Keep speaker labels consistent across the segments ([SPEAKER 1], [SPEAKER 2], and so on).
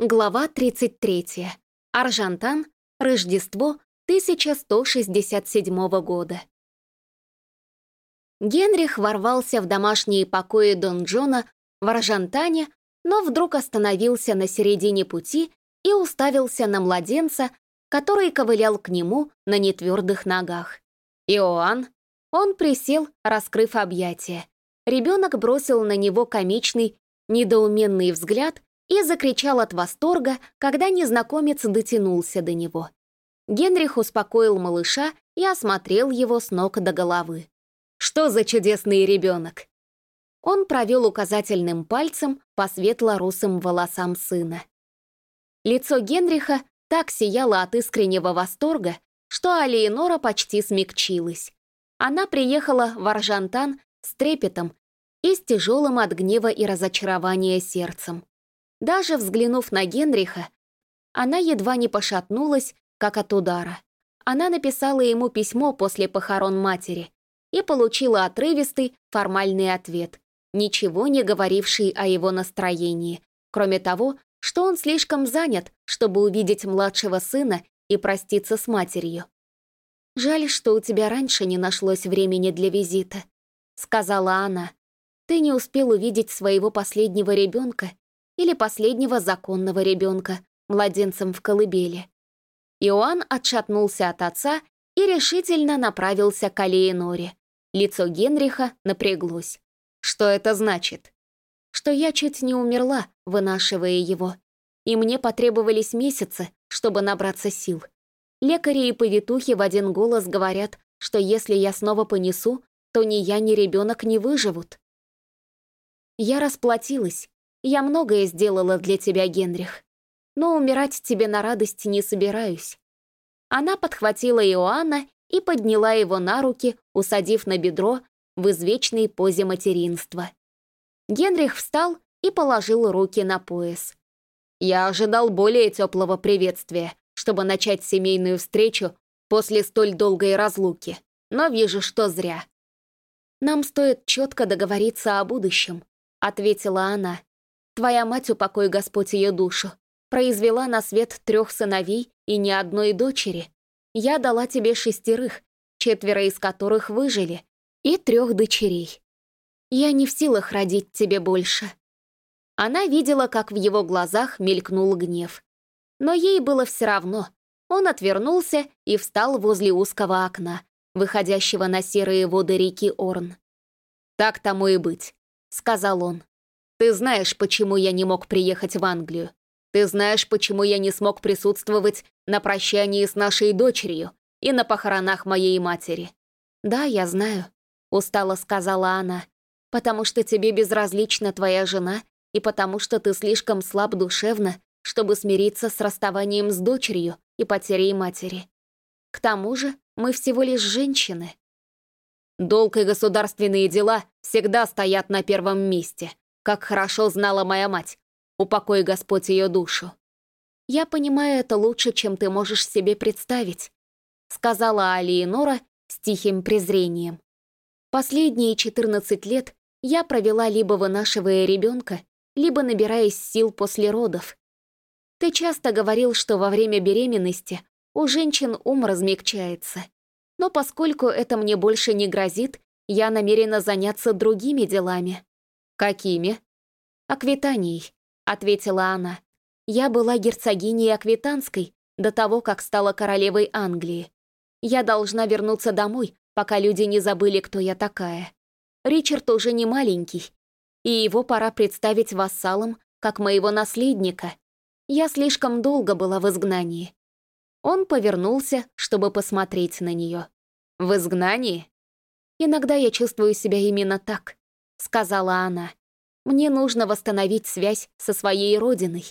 [SPEAKER 1] Глава 33. Аржантан. Рождество 1167 года. Генрих ворвался в домашние покои Дон Джона в Аржантане, но вдруг остановился на середине пути и уставился на младенца, который ковылял к нему на нетвердых ногах. Иоанн. Он присел, раскрыв объятия. Ребенок бросил на него комичный, недоуменный взгляд и закричал от восторга, когда незнакомец дотянулся до него. Генрих успокоил малыша и осмотрел его с ног до головы. «Что за чудесный ребенок?» Он провел указательным пальцем по светло-русым волосам сына. Лицо Генриха так сияло от искреннего восторга, что Алиенора почти смягчилась. Она приехала в Аржантан с трепетом и с тяжелым от гнева и разочарования сердцем. Даже взглянув на Генриха, она едва не пошатнулась, как от удара. Она написала ему письмо после похорон матери и получила отрывистый, формальный ответ, ничего не говоривший о его настроении, кроме того, что он слишком занят, чтобы увидеть младшего сына и проститься с матерью. «Жаль, что у тебя раньше не нашлось времени для визита», — сказала она. «Ты не успел увидеть своего последнего ребенка или последнего законного ребенка, младенцем в колыбели. Иоанн отшатнулся от отца и решительно направился к Алеиноре. Лицо Генриха напряглось. Что это значит? Что я чуть не умерла, вынашивая его. И мне потребовались месяцы, чтобы набраться сил. Лекари и повитухи в один голос говорят, что если я снова понесу, то ни я, ни ребенок не выживут. Я расплатилась, я многое сделала для тебя, Генрих. Но умирать тебе на радость не собираюсь». Она подхватила Иоанна и подняла его на руки, усадив на бедро в извечной позе материнства. Генрих встал и положил руки на пояс. «Я ожидал более теплого приветствия, чтобы начать семейную встречу после столь долгой разлуки, но вижу, что зря». «Нам стоит четко договориться о будущем», — ответила она. Твоя мать, упокой Господь ее душу, произвела на свет трех сыновей и ни одной дочери. Я дала тебе шестерых, четверо из которых выжили, и трех дочерей. Я не в силах родить тебе больше». Она видела, как в его глазах мелькнул гнев. Но ей было все равно. Он отвернулся и встал возле узкого окна, выходящего на серые воды реки Орн. «Так тому и быть», — сказал он. Ты знаешь, почему я не мог приехать в Англию. Ты знаешь, почему я не смог присутствовать на прощании с нашей дочерью и на похоронах моей матери. Да, я знаю, устало сказала она, потому что тебе безразлична твоя жена и потому что ты слишком слаб душевно, чтобы смириться с расставанием с дочерью и потерей матери. К тому же мы всего лишь женщины. Долг и государственные дела всегда стоят на первом месте, как хорошо знала моя мать. Упокой Господь ее душу. «Я понимаю это лучше, чем ты можешь себе представить», сказала Алиенора с тихим презрением. «Последние 14 лет я провела либо вынашивая ребенка, либо набираясь сил после родов. Ты часто говорил, что во время беременности у женщин ум размягчается. Но поскольку это мне больше не грозит, я намерена заняться другими делами. «Какими?» «Аквитанией», — ответила она. «Я была герцогиней Аквитанской до того, как стала королевой Англии. Я должна вернуться домой, пока люди не забыли, кто я такая. Ричард уже не маленький, и его пора представить вассалом, как моего наследника. Я слишком долго была в изгнании». Он повернулся, чтобы посмотреть на нее. «В изгнании?» «Иногда я чувствую себя именно так», — сказала она. «Мне нужно восстановить связь со своей родиной».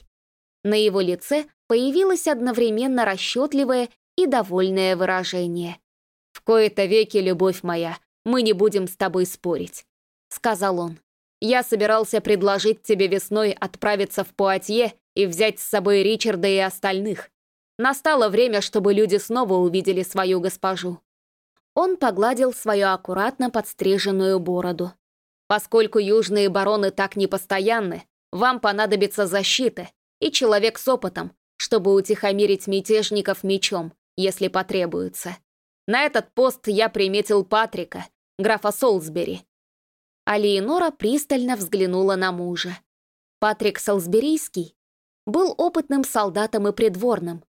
[SPEAKER 1] На его лице появилось одновременно расчетливое и довольное выражение. «В кои-то веки, любовь моя, мы не будем с тобой спорить», — сказал он. «Я собирался предложить тебе весной отправиться в Пуатье и взять с собой Ричарда и остальных. Настало время, чтобы люди снова увидели свою госпожу». Он погладил свою аккуратно подстриженную бороду. Поскольку южные бароны так непостоянны, вам понадобится защита, и человек с опытом, чтобы утихомирить мятежников мечом, если потребуется. На этот пост я приметил Патрика, графа Солсбери. А Леонора пристально взглянула на мужа. Патрик Солсберийский был опытным солдатом и придворным.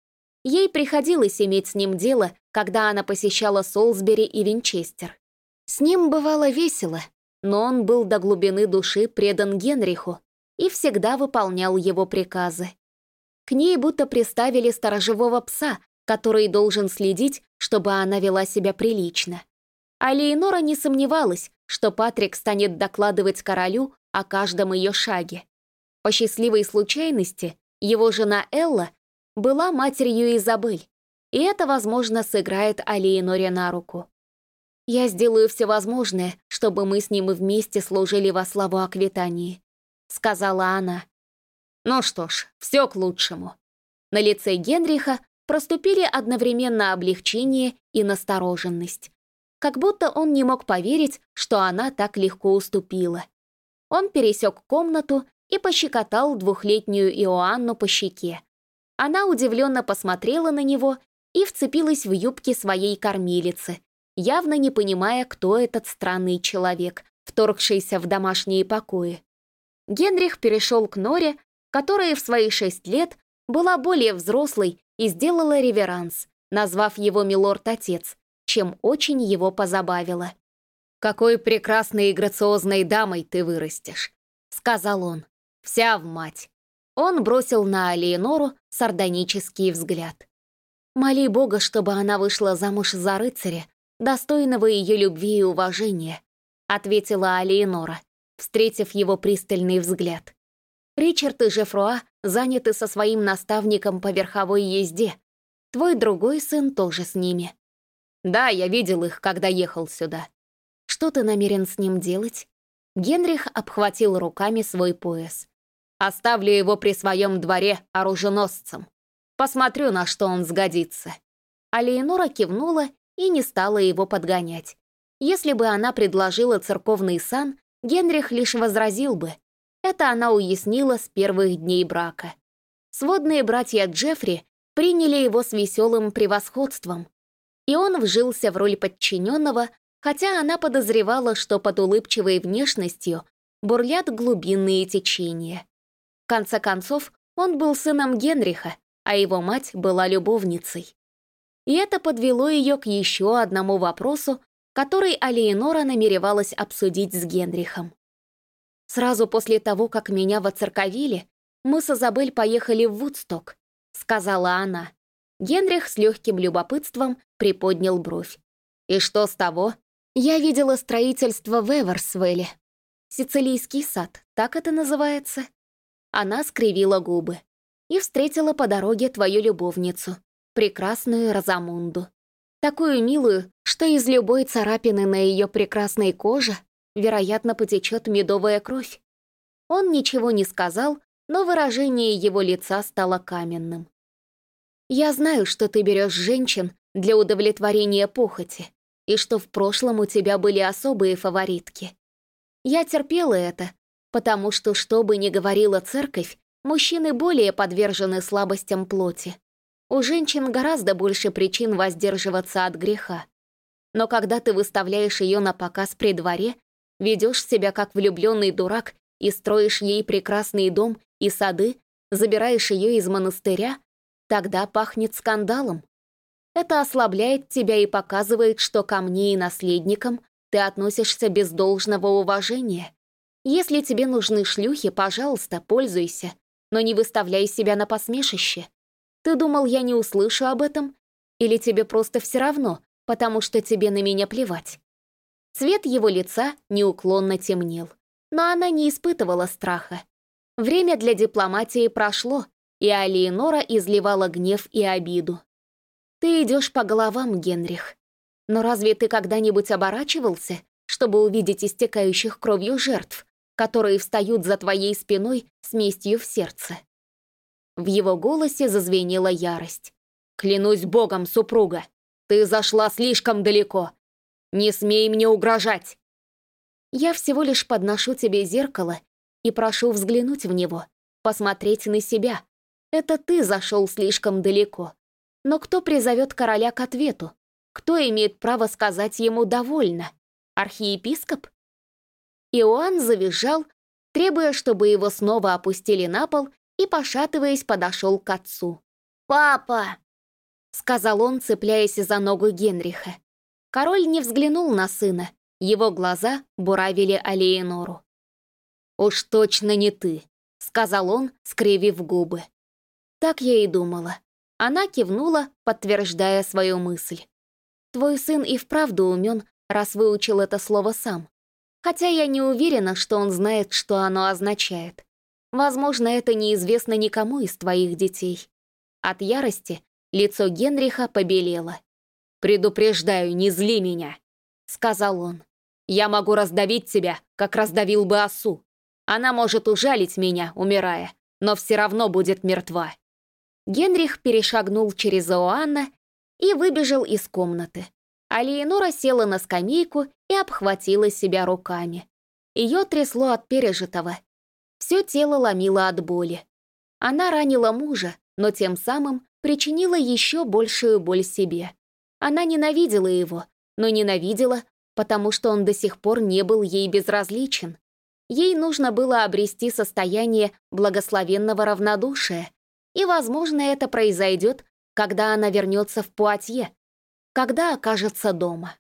[SPEAKER 1] Ей приходилось иметь с ним дело, когда она посещала Солсбери и Винчестер. С ним бывало весело, но он был до глубины души предан Генриху и всегда выполнял его приказы. К ней будто приставили сторожевого пса, который должен следить, чтобы она вела себя прилично. А Леонора не сомневалась, что Патрик станет докладывать королю о каждом ее шаге. По счастливой случайности, его жена Элла была матерью Изабель, и это, возможно, сыграет Алиеноре на руку. «Я сделаю все возможное, чтобы мы с ним и вместе служили во славу Аквитании», — сказала она. Ну что ж, все к лучшему. На лице Генриха проступили одновременно облегчение и настороженность. Как будто он не мог поверить, что она так легко уступила. Он пересек комнату и пощекотал двухлетнюю Иоанну по щеке. Она удивленно посмотрела на него и вцепилась в юбки своей кормилицы, явно не понимая, кто этот странный человек, вторгшийся в домашние покои. Генрих перешел к Норе, которая в свои шесть лет была более взрослой и сделала реверанс, назвав его «Милорд-отец», чем очень его позабавило. «Какой прекрасной и грациозной дамой ты вырастешь», — сказал он. «Вся в мать». Он бросил на Алиенору сардонический взгляд. «Моли Бога, чтобы она вышла замуж за рыцаря, достойного ее любви и уважения», — ответила Алиенора, встретив его пристальный взгляд. Ричард и Жефруа заняты со своим наставником по верховой езде. Твой другой сын тоже с ними. Да, я видел их, когда ехал сюда. Что ты намерен с ним делать? Генрих обхватил руками свой пояс. Оставлю его при своем дворе оруженосцем. Посмотрю, на что он сгодится. А кивнула и не стала его подгонять. Если бы она предложила церковный сан, Генрих лишь возразил бы — это она уяснила с первых дней брака. Сводные братья Джеффри приняли его с веселым превосходством, и он вжился в роль подчиненного, хотя она подозревала, что под улыбчивой внешностью бурлят глубинные течения. В конце концов, он был сыном Генриха, а его мать была любовницей. И это подвело ее к еще одному вопросу, который Алиенора намеревалась обсудить с Генрихом. Сразу после того, как меня воцерковили, мы с Изабель поехали в Вудсток», — сказала она. Генрих с легким любопытством приподнял бровь. «И что с того?» «Я видела строительство в Эверсвелле. Сицилийский сад, так это называется?» Она скривила губы. «И встретила по дороге твою любовницу, прекрасную Розамунду. Такую милую, что из любой царапины на ее прекрасной коже вероятно, потечет медовая кровь. Он ничего не сказал, но выражение его лица стало каменным. «Я знаю, что ты берешь женщин для удовлетворения похоти, и что в прошлом у тебя были особые фаворитки. Я терпела это, потому что, что бы ни говорила церковь, мужчины более подвержены слабостям плоти. У женщин гораздо больше причин воздерживаться от греха. Но когда ты выставляешь ее на показ при дворе, ведешь себя как влюбленный дурак и строишь ей прекрасный дом и сады, забираешь ее из монастыря, тогда пахнет скандалом. Это ослабляет тебя и показывает, что ко мне и наследникам ты относишься без должного уважения. Если тебе нужны шлюхи, пожалуйста, пользуйся, но не выставляй себя на посмешище. Ты думал, я не услышу об этом? Или тебе просто все равно, потому что тебе на меня плевать? Цвет его лица неуклонно темнел, но она не испытывала страха. Время для дипломатии прошло, и Алиенора изливала гнев и обиду. «Ты идешь по головам, Генрих. Но разве ты когда-нибудь оборачивался, чтобы увидеть истекающих кровью жертв, которые встают за твоей спиной с местью в сердце?» В его голосе зазвенела ярость. «Клянусь богом, супруга, ты зашла слишком далеко. Не смей мне угрожать!» Я всего лишь подношу тебе зеркало и прошу взглянуть в него, посмотреть на себя, Это ты зашел слишком далеко. Но кто призовет короля к ответу? Кто имеет право сказать ему «довольно»? Архиепископ? Иоанн завизжал, требуя, чтобы его снова опустили на пол и, пошатываясь, подошел к отцу.
[SPEAKER 2] «Папа!»
[SPEAKER 1] — сказал он, цепляясь за ногу Генриха. Король не взглянул на сына, его глаза буравили Алиенору. «Уж точно не ты», — сказал он, скривив губы. Так я и думала. Она кивнула, подтверждая свою мысль. «Твой сын и вправду умен, раз выучил это слово сам. Хотя я не уверена, что он знает, что оно означает. Возможно, это неизвестно никому из твоих детей». От ярости лицо Генриха побелело. «Предупреждаю, не зли меня», — сказал он. «Я могу раздавить тебя, как раздавил бы осу. Она может ужалить меня, умирая, но все равно будет мертва». Генрих перешагнул через Иоанна и выбежал из комнаты. А Леонора села на скамейку и обхватила себя руками. Ее трясло от пережитого. Все тело ломило от боли. Она ранила мужа, но тем самым причинила еще большую боль себе. Она ненавидела его, но ненавидела, потому что он до сих пор не был ей безразличен. Ей нужно было обрести состояние благословенного равнодушия, и, возможно, это произойдет, когда она вернется в Пуатье, когда окажется дома.